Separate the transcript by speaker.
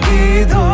Speaker 1: présent.